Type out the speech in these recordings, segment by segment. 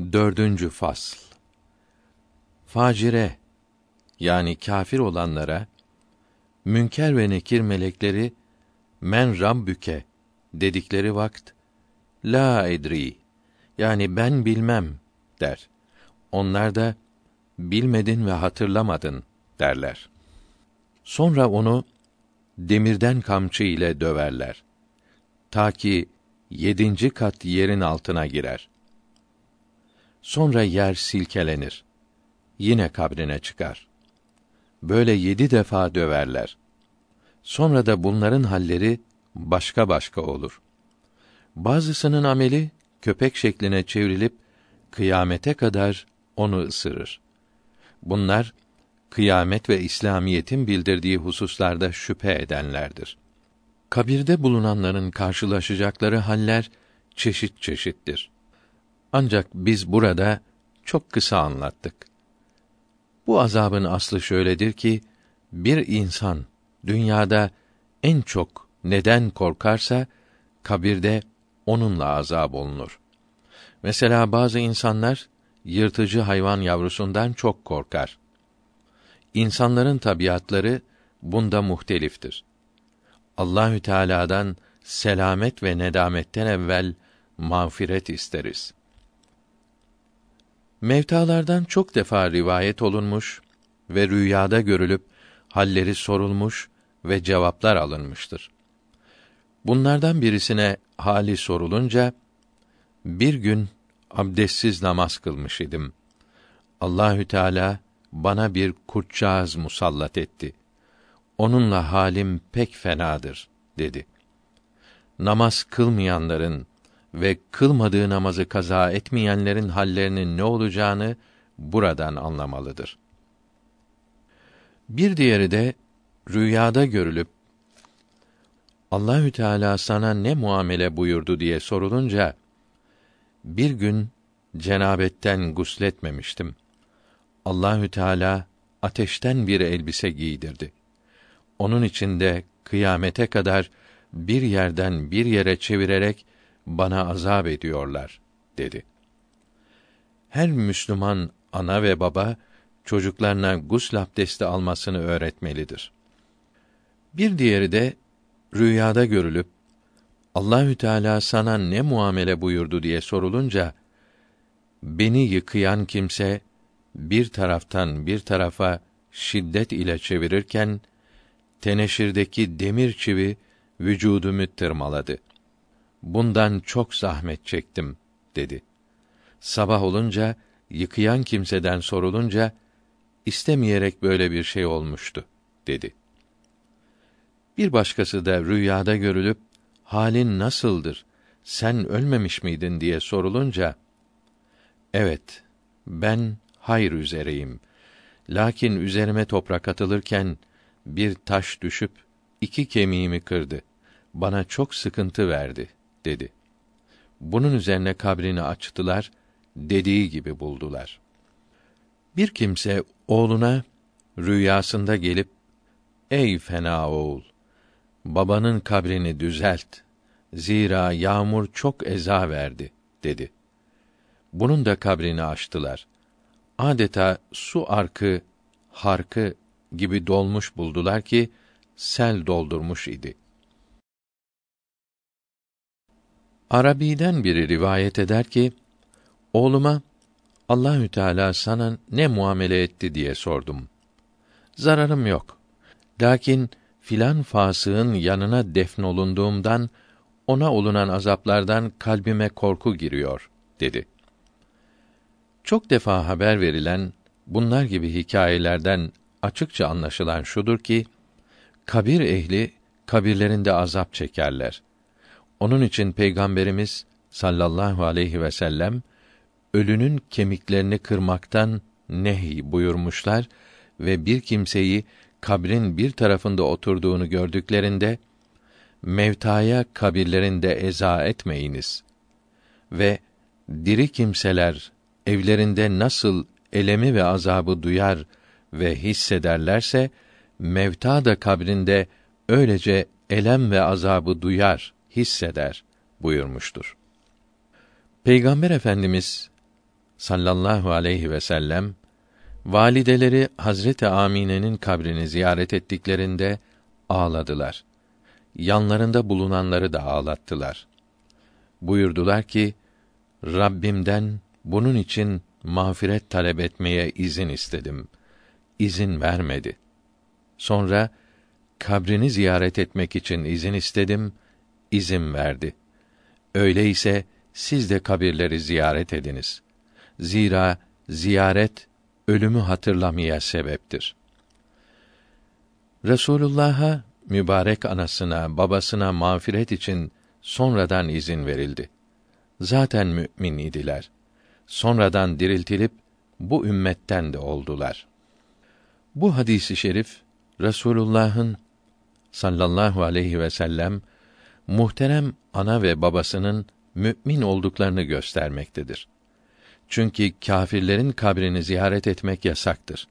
Dördüncü fasl. Facire yani kâfir olanlara münker ve nekir melekleri men rabbüke dedikleri vakt la edri yani ben bilmem der. Onlar da bilmedin ve hatırlamadın derler. Sonra onu demirden kamçı ile döverler. Ta ki yedinci kat yerin altına girer. Sonra yer silkelenir. Yine kabrine çıkar. Böyle yedi defa döverler. Sonra da bunların halleri başka başka olur. Bazısının ameli köpek şekline çevrilip kıyamete kadar onu ısırır. Bunlar kıyamet ve İslamiyetin bildirdiği hususlarda şüphe edenlerdir. Kabirde bulunanların karşılaşacakları haller çeşit çeşittir. Ancak biz burada çok kısa anlattık. Bu azabın aslı şöyledir ki bir insan dünyada en çok neden korkarsa kabirde onunla azab olunur. Mesela bazı insanlar yırtıcı hayvan yavrusundan çok korkar. İnsanların tabiatları bunda muhteliftir. Allahü Teala'dan selamet ve nedametten evvel mağfiret isteriz. Mevtalardan çok defa rivayet olunmuş ve rüyada görülüp halleri sorulmuş ve cevaplar alınmıştır. Bunlardan birisine hali sorulunca bir gün abdestsiz namaz kılmış idim. Allahü Teala bana bir kurtcağız musallat etti. Onunla halim pek fenadır dedi. Namaz kılmayanların ve kılmadığı namazı kaza etmeyenlerin hallerinin ne olacağını buradan anlamalıdır. Bir diğeri de rüyada görülüp Allahü Teala sana ne muamele buyurdu diye sorulunca bir gün cenabetten gusletmemiştim. Allahü Teala ateşten bir elbise giydirdi. Onun içinde kıyamete kadar bir yerden bir yere çevirerek bana azap ediyorlar dedi. Her Müslüman ana ve baba çocuklarına gusl abdesti almasını öğretmelidir. Bir diğeri de rüyada görülüp Allahü Teala sana ne muamele buyurdu diye sorulunca beni yıkayan kimse bir taraftan bir tarafa şiddet ile çevirirken teneşirdeki demir çivi vücudumu tırmaladı. Bundan çok zahmet çektim dedi. Sabah olunca yıkayan kimseden sorulunca istemeyerek böyle bir şey olmuştu dedi. Bir başkası da rüyada görülüp halin nasıldır? Sen ölmemiş miydin diye sorulunca evet ben hayır üzereyim. Lakin üzerime toprak atılırken bir taş düşüp iki kemiğimi kırdı. Bana çok sıkıntı verdi dedi. Bunun üzerine kabrini açtılar, dediği gibi buldular. Bir kimse oğluna rüyasında gelip Ey fena oğul babanın kabrini düzelt. Zira yağmur çok eza verdi dedi. Bunun da kabrini açtılar. Adeta su arkı, harkı gibi dolmuş buldular ki sel doldurmuş idi. Arabi'den biri rivayet eder ki oğluma Allahü Teala sana ne muamele etti diye sordum. Zararım yok. Lakin filan fasığın yanına defnolunduğumdan ona olunan azaplardan kalbime korku giriyor dedi. Çok defa haber verilen bunlar gibi hikayelerden açıkça anlaşılan şudur ki kabir ehli kabirlerinde azap çekerler. Onun için peygamberimiz sallallahu aleyhi ve sellem ölünün kemiklerini kırmaktan nehy buyurmuşlar ve bir kimseyi kabrin bir tarafında oturduğunu gördüklerinde mevtaya kabirlerinde eza etmeyiniz ve diri kimseler evlerinde nasıl elemi ve azabı duyar ve hissederlerse mevta da kabrinde öylece elem ve azabı duyar, hisseder buyurmuştur. Peygamber Efendimiz sallallahu aleyhi ve sellem valideleri Hazreti Amine'nin kabrini ziyaret ettiklerinde ağladılar. Yanlarında bulunanları da ağlattılar. Buyurdular ki: Rabbimden bunun için mağfiret talep etmeye izin istedim. İzin vermedi. Sonra kabrini ziyaret etmek için izin istedim, izin verdi. Öyleyse siz de kabirleri ziyaret ediniz. Zira ziyaret ölümü hatırlamaya sebeptir. Resulullah'a mübarek anasına, babasına mağfiret için sonradan izin verildi. Zaten mümin idiler. Sonradan diriltilip bu ümmetten de oldular. Bu hadisi şerif Resulullah'ın sallallahu aleyhi ve sellem muhterem ana ve babasının mümin olduklarını göstermektedir. Çünkü kâfirlerin kabrini ziyaret etmek yasaktır.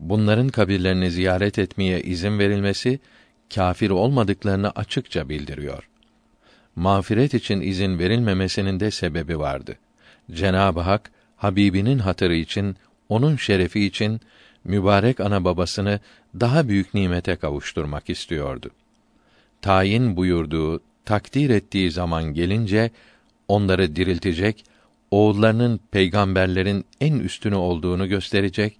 Bunların kabirlerini ziyaret etmeye izin verilmesi kâfir olmadıklarını açıkça bildiriyor. Mağfiret için izin verilmemesinin de sebebi vardı. Cenab-ı Hak Habibinin hatırı için, onun şerefi için mübarek ana babasını daha büyük nimete kavuşturmak istiyordu. Tayin buyurduğu, takdir ettiği zaman gelince onları diriltecek, oğullarının peygamberlerin en üstünü olduğunu gösterecek,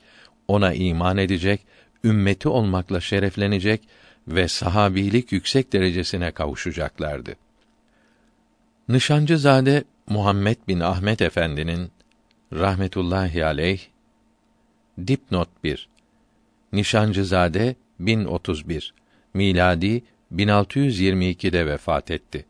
ona iman edecek, ümmeti olmakla şereflenecek ve sahabilik yüksek derecesine kavuşacaklardı. Nişancızade Muhammed bin Ahmet Efendi'nin rahmetullahi aleyh dipnot 1 Nişancızade 1031 miladi 1622'de vefat etti.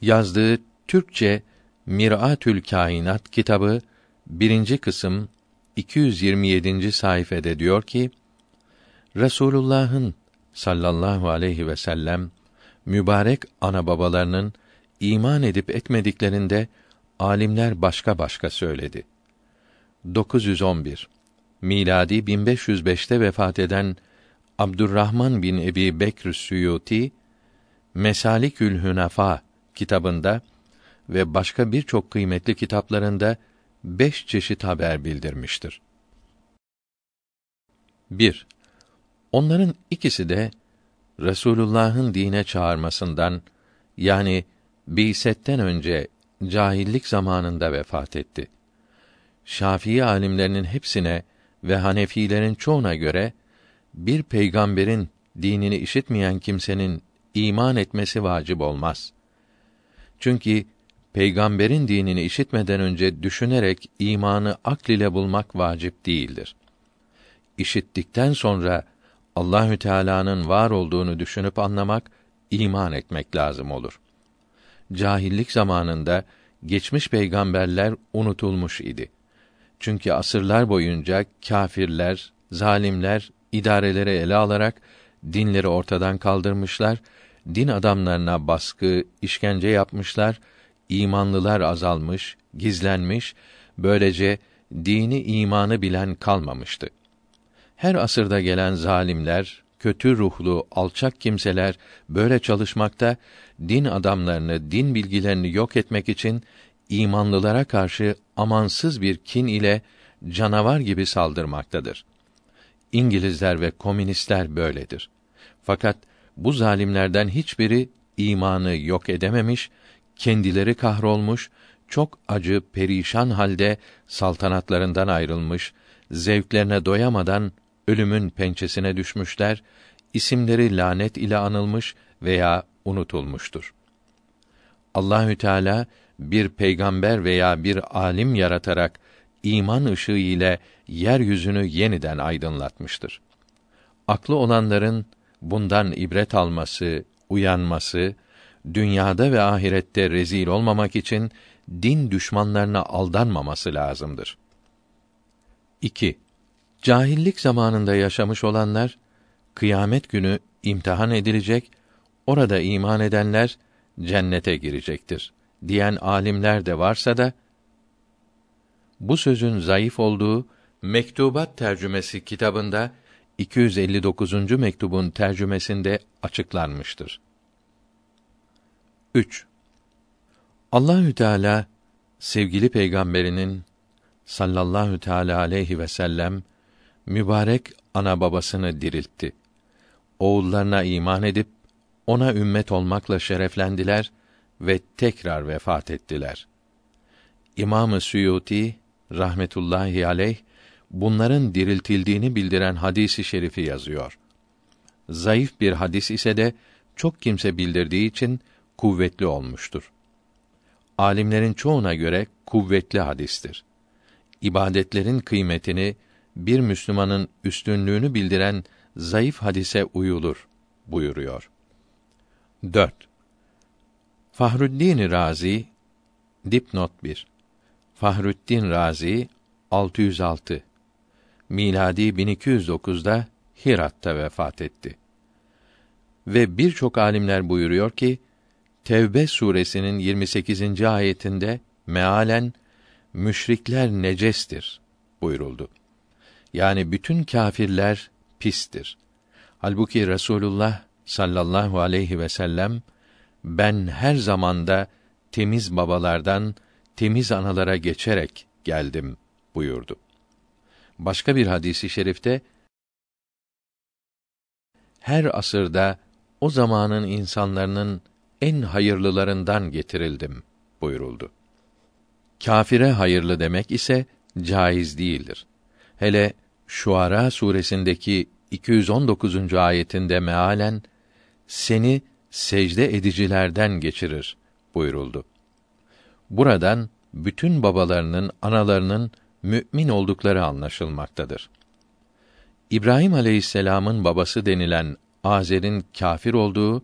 Yazdığı Türkçe Mir'atül Kainat kitabı birinci kısım 227. sayfede diyor ki Resulullah'ın sallallahu aleyhi ve sellem mübarek ana babalarının iman edip etmediklerinde alimler başka başka söyledi. 911 miladi 1505'te vefat eden Abdurrahman bin Ebi Bekr Suyuti Mesalikül Hünafa kitabında ve başka birçok kıymetli kitaplarında beş çeşit haber bildirmiştir. 1. Onların ikisi de Resulullah'ın dine çağırmasından yani bisetten önce cahillik zamanında vefat etti. Şafii alimlerinin hepsine ve Hanefilerin çoğuna göre bir peygamberin dinini işitmeyen kimsenin iman etmesi vacip olmaz. Çünkü peygamberin dinini işitmeden önce düşünerek imanı akl ile bulmak vacip değildir. İşittikten sonra Allahü Teala'nın var olduğunu düşünüp anlamak, iman etmek lazım olur. Cahillik zamanında geçmiş peygamberler unutulmuş idi. Çünkü asırlar boyunca kâfirler, zalimler idareleri ele alarak dinleri ortadan kaldırmışlar, din adamlarına baskı, işkence yapmışlar, imanlılar azalmış, gizlenmiş, böylece dini imanı bilen kalmamıştı. Her asırda gelen zalimler, kötü ruhlu, alçak kimseler böyle çalışmakta, din adamlarını, din bilgilerini yok etmek için imanlılara karşı amansız bir kin ile canavar gibi saldırmaktadır. İngilizler ve komünistler böyledir. Fakat bu zalimlerden hiçbiri imanı yok edememiş, kendileri kahrolmuş, çok acı, perişan halde saltanatlarından ayrılmış, zevklerine doyamadan ölümün pençesine düşmüşler, isimleri lanet ile anılmış veya unutulmuştur. Allahü Teala bir peygamber veya bir alim yaratarak iman ışığı ile yeryüzünü yeniden aydınlatmıştır. Aklı olanların bundan ibret alması, uyanması, dünyada ve ahirette rezil olmamak için din düşmanlarına aldanmaması lazımdır. 2. Cahillik zamanında yaşamış olanlar kıyamet günü imtihan edilecek, orada iman edenler cennete girecektir diyen alimler de varsa da bu sözün zayıf olduğu Mektubat tercümesi kitabında 259. mektubun tercümesinde açıklanmıştır. 3. Allahü Teala sevgili peygamberinin sallallahu teala aleyhi ve sellem mübarek ana babasını diriltti. Oğullarına iman edip ona ümmet olmakla şereflendiler ve tekrar vefat ettiler. İmam-ı Suyuti rahmetullahi aleyh bunların diriltildiğini bildiren hadisi şerifi yazıyor. Zayıf bir hadis ise de çok kimse bildirdiği için kuvvetli olmuştur. Alimlerin çoğuna göre kuvvetli hadistir. İbadetlerin kıymetini bir Müslümanın üstünlüğünü bildiren zayıf hadise uyulur buyuruyor. 4. Fahruddin Razi dipnot 1. Fahruddin Razi 606 miladi 1209'da Hirat'ta vefat etti. Ve birçok alimler buyuruyor ki Tevbe suresinin 28. ayetinde mealen müşrikler necestir buyuruldu. Yani bütün kâfirler pistir. Halbuki Resulullah sallallahu aleyhi ve sellem ben her zamanda temiz babalardan temiz analara geçerek geldim buyurdu. Başka bir hadisi şerifte her asırda o zamanın insanlarının en hayırlılarından getirildim buyuruldu. Kafire hayırlı demek ise caiz değildir. Hele Şuara suresindeki 219. ayetinde mealen seni secde edicilerden geçirir buyuruldu. Buradan bütün babalarının, analarının mümin oldukları anlaşılmaktadır. İbrahim Aleyhisselam'ın babası denilen Azer'in kafir olduğu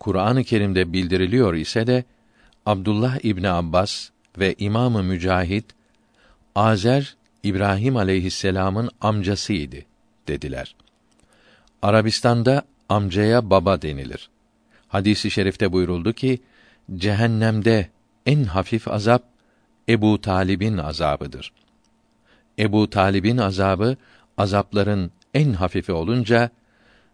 Kur'an-ı Kerim'de bildiriliyor ise de Abdullah İbni Abbas ve İmamı Mücahit Azer İbrahim aleyhisselam'ın amcasıydı dediler. Arabistan'da amcaya baba denilir. Hadisi şerifte buyuruldu ki cehennemde en hafif azap Ebu Talib'in azabıdır. Ebu Talib'in azabı azapların en hafifi olunca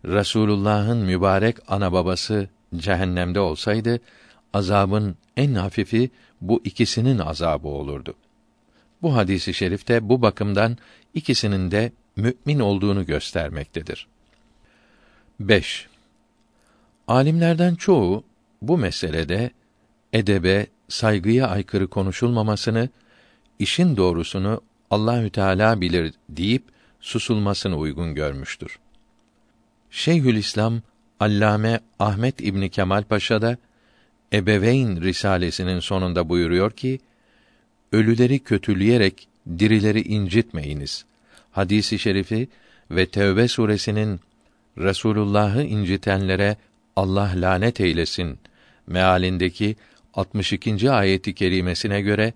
Resulullah'ın mübarek ana babası cehennemde olsaydı azabın en hafifi bu ikisinin azabı olurdu. Bu hadisi şerifte bu bakımdan ikisinin de mümin olduğunu göstermektedir. 5. Alimlerden çoğu bu meselede edebe, saygıya aykırı konuşulmamasını, işin doğrusunu Allahü Teala bilir deyip susulmasını uygun görmüştür. Şeyhülislam Allame Ahmet İbni Kemal Paşa da Ebeveyn risalesinin sonunda buyuruyor ki ölüleri kötüleyerek dirileri incitmeyiniz. Hadisi şerifi ve Tevbe suresinin Resulullah'ı incitenlere Allah lanet eylesin mealindeki 62. ayeti kerimesine göre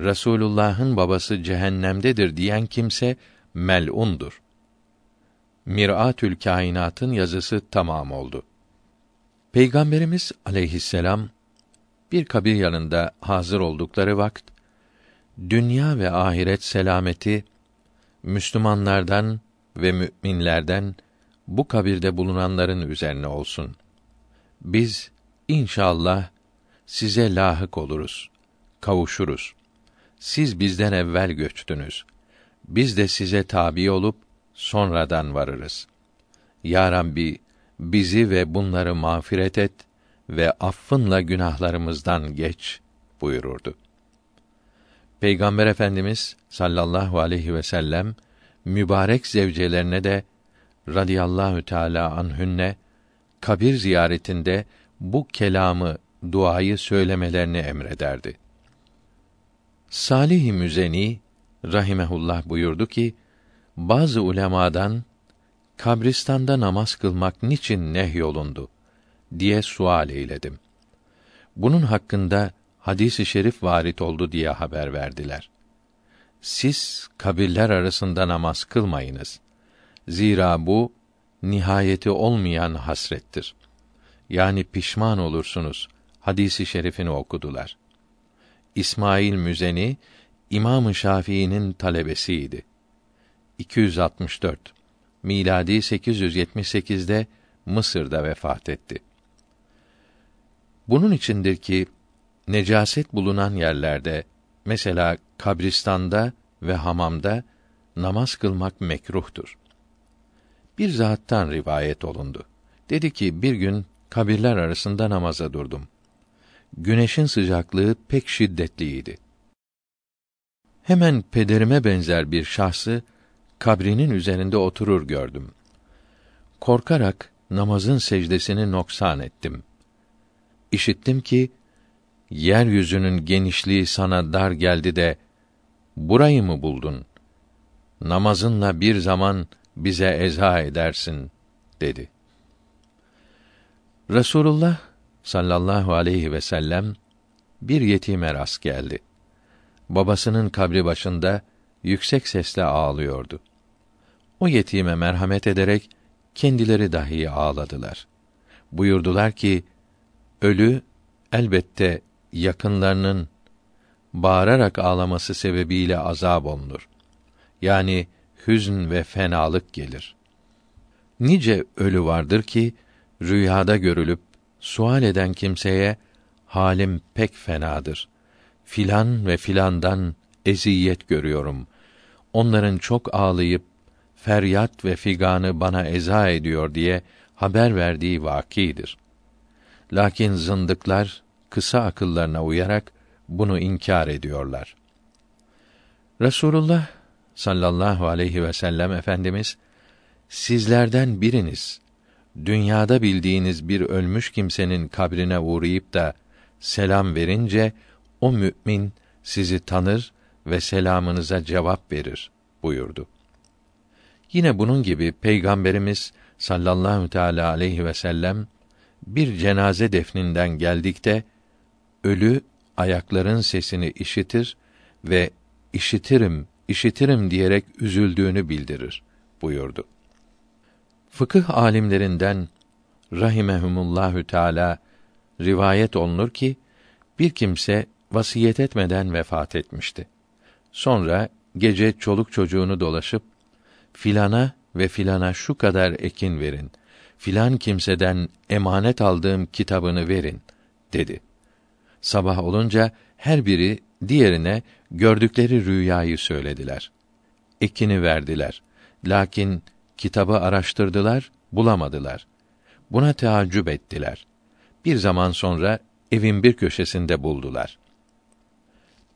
Resulullah'ın babası cehennemdedir diyen kimse mel'undur. Mir'atül Kainat'ın yazısı tamam oldu. Peygamberimiz aleyhisselam bir kabir yanında hazır oldukları vakt dünya ve ahiret selameti Müslümanlardan ve müminlerden bu kabirde bulunanların üzerine olsun. Biz inşallah size lahık oluruz, kavuşuruz. Siz bizden evvel göçtünüz. Biz de size tabi olup sonradan varırız. Ya Rabbi, bizi ve bunları mağfiret et ve affınla günahlarımızdan geç buyururdu. Peygamber Efendimiz sallallahu aleyhi ve sellem mübarek zevcelerine de radıyallahu teala anhünne kabir ziyaretinde bu kelamı, duayı söylemelerini emrederdi. Salih Müzeni rahimehullah buyurdu ki bazı ulemadan kabristanda namaz kılmak niçin nehyolundu diye sual eyledim. Bunun hakkında hadisi şerif varit oldu diye haber verdiler. Siz kabirler arasında namaz kılmayınız. Zira bu nihayeti olmayan hasrettir. Yani pişman olursunuz. Hadisi şerifini okudular. İsmail Müzeni İmam-ı Şafii'nin talebesiydi. 264 miladi 878'de Mısır'da vefat etti. Bunun içindir ki necaset bulunan yerlerde mesela kabristanda ve hamamda namaz kılmak mekruhtur. Bir zattan rivayet olundu. Dedi ki bir gün kabirler arasında namaza durdum. Güneşin sıcaklığı pek şiddetliydi. Hemen pederime benzer bir şahsı kabrinin üzerinde oturur gördüm. Korkarak namazın secdesini noksan ettim. İşittim ki yeryüzünün genişliği sana dar geldi de burayı mı buldun? Namazınla bir zaman bize eza edersin dedi. Resulullah sallallahu aleyhi ve sellem bir yetime rast geldi. Babasının kabri başında yüksek sesle ağlıyordu. O yetime merhamet ederek kendileri dahi ağladılar. Buyurdular ki ölü elbette yakınlarının bağırarak ağlaması sebebiyle azab olunur. Yani hüzn ve fenalık gelir. Nice ölü vardır ki rüyada görülüp sual eden kimseye halim pek fenadır. Filan ve filandan eziyet görüyorum. Onların çok ağlayıp feryat ve figanı bana eza ediyor diye haber verdiği vakidir. Lakin zındıklar kısa akıllarına uyarak bunu inkar ediyorlar. Resulullah sallallahu aleyhi ve sellem efendimiz sizlerden biriniz dünyada bildiğiniz bir ölmüş kimsenin kabrine uğrayıp da selam verince o mümin sizi tanır ve selamınıza cevap verir buyurdu. Yine bunun gibi Peygamberimiz sallallahu teala aleyhi ve sellem bir cenaze defninden geldikte ölü ayakların sesini işitir ve işitirim, işitirim diyerek üzüldüğünü bildirir buyurdu. Fıkıh alimlerinden rahimehumullahü teala rivayet olunur ki bir kimse vasiyet etmeden vefat etmişti. Sonra gece çoluk çocuğunu dolaşıp filana ve filana şu kadar ekin verin. Filan kimseden emanet aldığım kitabını verin dedi. Sabah olunca her biri diğerine gördükleri rüyayı söylediler. Ekini verdiler. Lakin kitabı araştırdılar, bulamadılar. Buna teaccüp ettiler. Bir zaman sonra evin bir köşesinde buldular.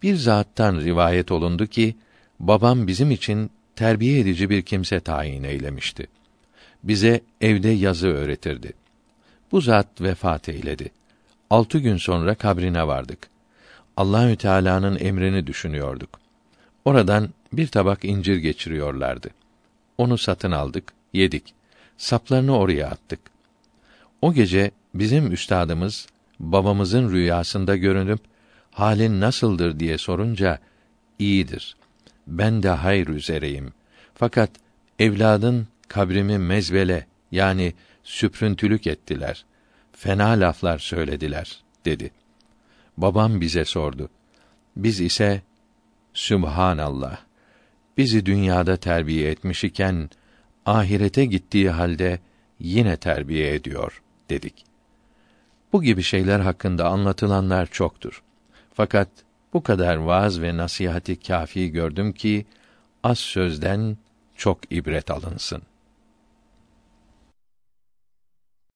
Bir zattan rivayet olundu ki babam bizim için terbiye edici bir kimse tayin eylemişti. Bize evde yazı öğretirdi. Bu zat vefat eyledi. Altı gün sonra kabrine vardık. Allahü Teala'nın emrini düşünüyorduk. Oradan bir tabak incir geçiriyorlardı. Onu satın aldık, yedik. Saplarını oraya attık. O gece bizim üstadımız babamızın rüyasında görünüp halin nasıldır diye sorunca iyidir. Ben de hayır üzereyim. Fakat evladın kabrimi mezbele yani süprüntülük ettiler. Fena laflar söylediler dedi. Babam bize sordu. Biz ise Sübhanallah. Bizi dünyada terbiye etmiş iken ahirete gittiği halde yine terbiye ediyor dedik. Bu gibi şeyler hakkında anlatılanlar çoktur. Fakat bu kadar vaaz ve nasihati kafi gördüm ki az sözden çok ibret alınsın.